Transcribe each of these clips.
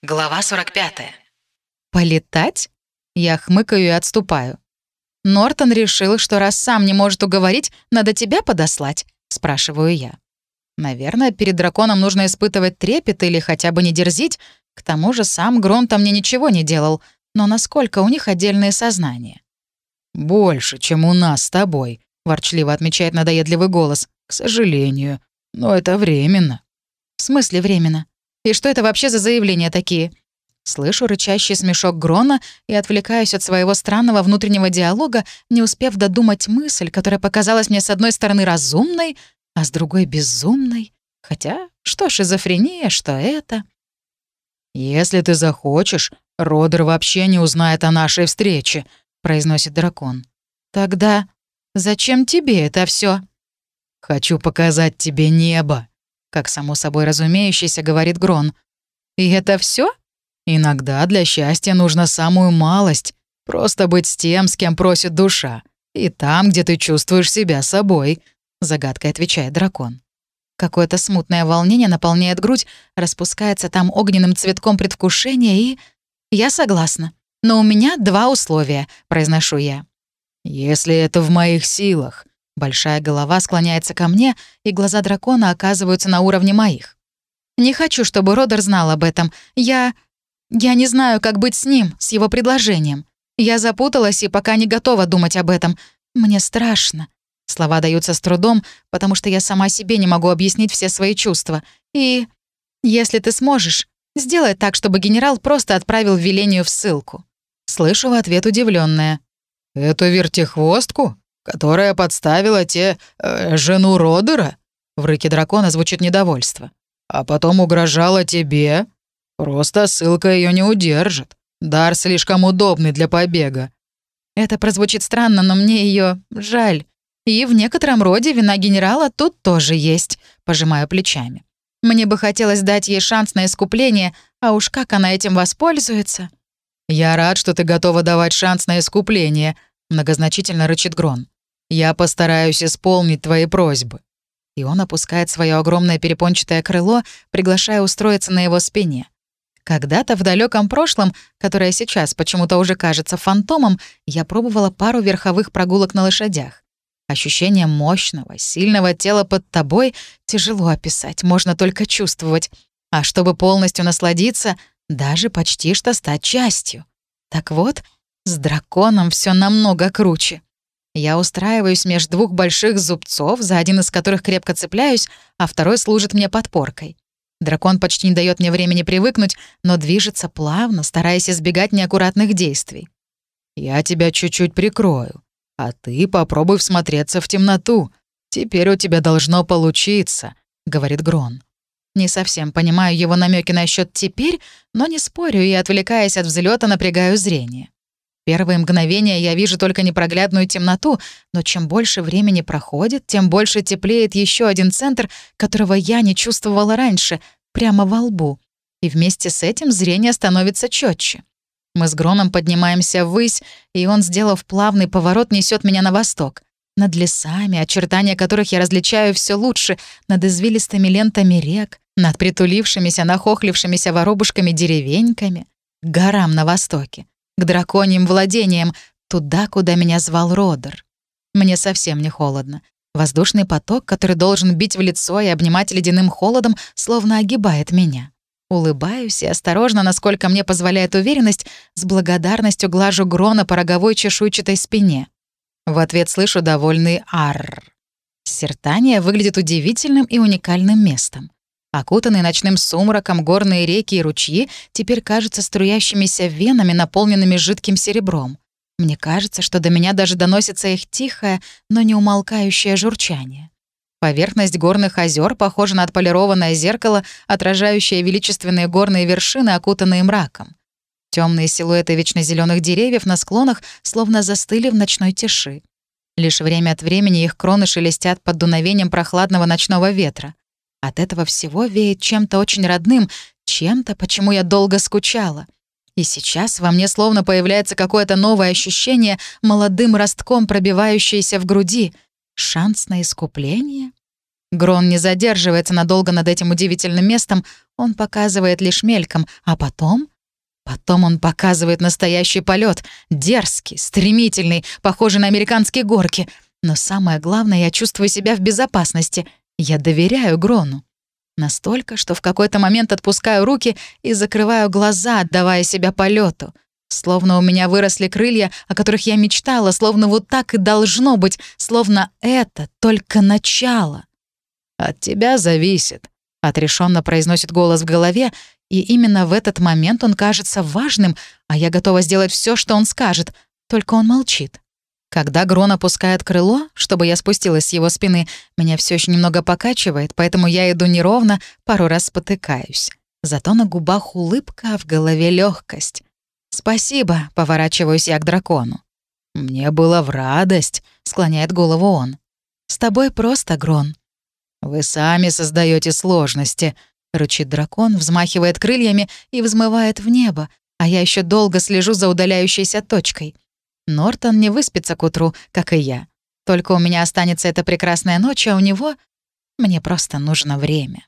Глава 45. «Полетать?» Я хмыкаю и отступаю. «Нортон решил, что раз сам не может уговорить, надо тебя подослать?» — спрашиваю я. Наверное, перед драконом нужно испытывать трепет или хотя бы не дерзить. К тому же сам Гронта мне ничего не делал. Но насколько у них отдельные сознания? «Больше, чем у нас с тобой», — ворчливо отмечает надоедливый голос. «К сожалению. Но это временно». «В смысле временно? И что это вообще за заявления такие?» Слышу рычащий смешок Грона и отвлекаюсь от своего странного внутреннего диалога, не успев додумать мысль, которая показалась мне с одной стороны разумной, а с другой — безумной. Хотя, что шизофрения, что это? «Если ты захочешь, Родер вообще не узнает о нашей встрече», — произносит дракон. «Тогда зачем тебе это все? «Хочу показать тебе небо», — как само собой разумеющееся говорит Грон. «И это все? «Иногда для счастья нужно самую малость. Просто быть с тем, с кем просит душа. И там, где ты чувствуешь себя собой», — загадкой отвечает дракон. Какое-то смутное волнение наполняет грудь, распускается там огненным цветком предвкушения и... Я согласна. Но у меня два условия, произношу я. Если это в моих силах. Большая голова склоняется ко мне, и глаза дракона оказываются на уровне моих. Не хочу, чтобы Родер знал об этом. Я... Я не знаю, как быть с ним, с его предложением. Я запуталась и пока не готова думать об этом. Мне страшно. Слова даются с трудом, потому что я сама себе не могу объяснить все свои чувства. И если ты сможешь, Сделай так, чтобы генерал просто отправил велению в ссылку». Слышу в ответ удивленная. «Эту вертихвостку, которая подставила те... Э, жену Родера?» В рыке дракона звучит недовольство. «А потом угрожала тебе? Просто ссылка ее не удержит. Дар слишком удобный для побега». Это прозвучит странно, но мне ее жаль. И в некотором роде вина генерала тут тоже есть, пожимаю плечами. Мне бы хотелось дать ей шанс на искупление, а уж как она этим воспользуется. «Я рад, что ты готова давать шанс на искупление», — многозначительно рычит Грон. «Я постараюсь исполнить твои просьбы». И он опускает свое огромное перепончатое крыло, приглашая устроиться на его спине. Когда-то в далеком прошлом, которое сейчас почему-то уже кажется фантомом, я пробовала пару верховых прогулок на лошадях. Ощущение мощного, сильного тела под тобой тяжело описать, можно только чувствовать. А чтобы полностью насладиться, даже почти что стать частью. Так вот, с драконом все намного круче. Я устраиваюсь между двух больших зубцов, за один из которых крепко цепляюсь, а второй служит мне подпоркой. Дракон почти не дает мне времени привыкнуть, но движется плавно, стараясь избегать неаккуратных действий. «Я тебя чуть-чуть прикрою», а ты попробуй всмотреться в темноту. Теперь у тебя должно получиться», — говорит Грон. Не совсем понимаю его намеки насчет «теперь», но не спорю и, отвлекаясь от взлета, напрягаю зрение. Первые мгновения я вижу только непроглядную темноту, но чем больше времени проходит, тем больше теплеет еще один центр, которого я не чувствовала раньше, прямо во лбу. И вместе с этим зрение становится четче. Мы с Гроном поднимаемся ввысь, и он, сделав плавный поворот, несет меня на восток. Над лесами, очертания которых я различаю все лучше, над извилистыми лентами рек, над притулившимися, нахохлившимися воробушками деревеньками, к горам на востоке, к драконьим владениям, туда, куда меня звал Родер. Мне совсем не холодно. Воздушный поток, который должен бить в лицо и обнимать ледяным холодом, словно огибает меня. Улыбаюсь и осторожно, насколько мне позволяет уверенность, с благодарностью глажу Грона по роговой чешуйчатой спине. В ответ слышу довольный «арр». Сертания выглядит удивительным и уникальным местом. Окутанные ночным сумраком горные реки и ручьи теперь кажутся струящимися венами, наполненными жидким серебром. Мне кажется, что до меня даже доносится их тихое, но не умолкающее журчание. Поверхность горных озер похожа на отполированное зеркало, отражающее величественные горные вершины, окутанные мраком. Темные силуэты вечно зеленых деревьев на склонах словно застыли в ночной тиши. Лишь время от времени их кроны шелестят под дуновением прохладного ночного ветра. От этого всего веет чем-то очень родным, чем-то, почему я долго скучала. И сейчас во мне словно появляется какое-то новое ощущение, молодым ростком пробивающееся в груди — Шанс на искупление? Грон не задерживается надолго над этим удивительным местом, он показывает лишь мельком, а потом... Потом он показывает настоящий полет, дерзкий, стремительный, похожий на американские горки. Но самое главное, я чувствую себя в безопасности. Я доверяю Грону. Настолько, что в какой-то момент отпускаю руки и закрываю глаза, отдавая себя полету. Словно у меня выросли крылья, о которых я мечтала, словно вот так и должно быть, словно это только начало. «От тебя зависит», — отрешенно произносит голос в голове, и именно в этот момент он кажется важным, а я готова сделать все, что он скажет, только он молчит. Когда Грон опускает крыло, чтобы я спустилась с его спины, меня все еще немного покачивает, поэтому я иду неровно, пару раз спотыкаюсь. Зато на губах улыбка, а в голове легкость. «Спасибо», — поворачиваюсь я к дракону. «Мне было в радость», — склоняет голову он. «С тобой просто, Грон». «Вы сами создаете сложности», — рычит дракон, взмахивает крыльями и взмывает в небо, а я еще долго слежу за удаляющейся точкой. Нортон не выспится к утру, как и я. Только у меня останется эта прекрасная ночь, а у него... Мне просто нужно время.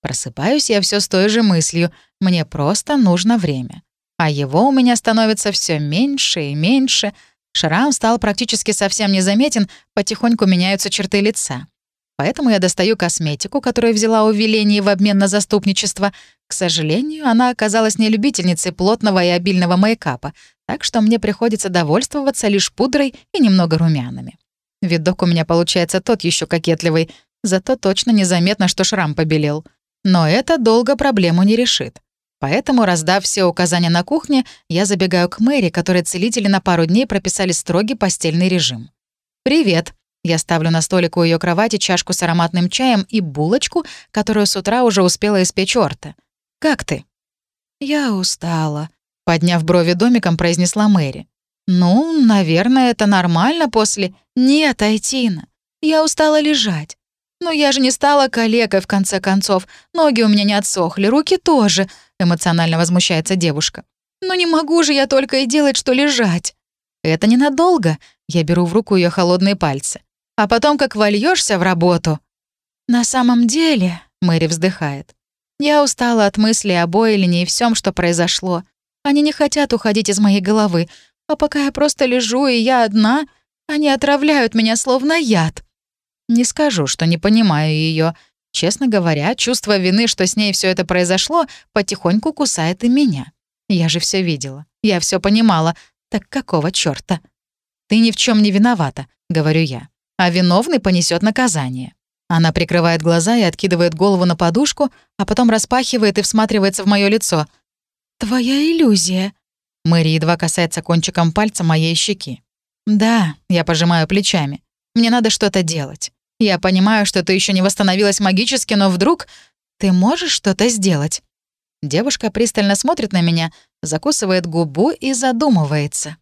Просыпаюсь я все с той же мыслью. Мне просто нужно время. А его у меня становится все меньше и меньше. Шрам стал практически совсем незаметен, потихоньку меняются черты лица. Поэтому я достаю косметику, которую взяла у Велении в обмен на заступничество. К сожалению, она оказалась не любительницей плотного и обильного мейкапа, так что мне приходится довольствоваться лишь пудрой и немного румянами. Видок у меня получается тот еще кокетливый, зато точно незаметно, что шрам побелел. Но это долго проблему не решит. Поэтому, раздав все указания на кухне, я забегаю к Мэри, которой целители на пару дней прописали строгий постельный режим. «Привет», я ставлю на столик у ее кровати чашку с ароматным чаем и булочку, которую с утра уже успела испечь Орта. «Как ты?» «Я устала», — подняв брови домиком, произнесла Мэри. «Ну, наверное, это нормально после...» «Нет, Айтина, я устала лежать. Но я же не стала калекой, в конце концов. Ноги у меня не отсохли, руки тоже», — эмоционально возмущается девушка. «Ну не могу же я только и делать, что лежать». «Это ненадолго», — я беру в руку ее холодные пальцы а потом как вольешься в работу». «На самом деле», — Мэри вздыхает, «я устала от мысли о Бойлине и всем, что произошло. Они не хотят уходить из моей головы, а пока я просто лежу, и я одна, они отравляют меня словно яд». Не скажу, что не понимаю ее. Честно говоря, чувство вины, что с ней все это произошло, потихоньку кусает и меня. Я же все видела, я все понимала. Так какого чёрта? «Ты ни в чем не виновата», — говорю я а виновный понесет наказание. Она прикрывает глаза и откидывает голову на подушку, а потом распахивает и всматривается в мое лицо. «Твоя иллюзия». Мэри едва касается кончиком пальца моей щеки. «Да», — я пожимаю плечами. «Мне надо что-то делать. Я понимаю, что ты еще не восстановилась магически, но вдруг ты можешь что-то сделать». Девушка пристально смотрит на меня, закусывает губу и задумывается.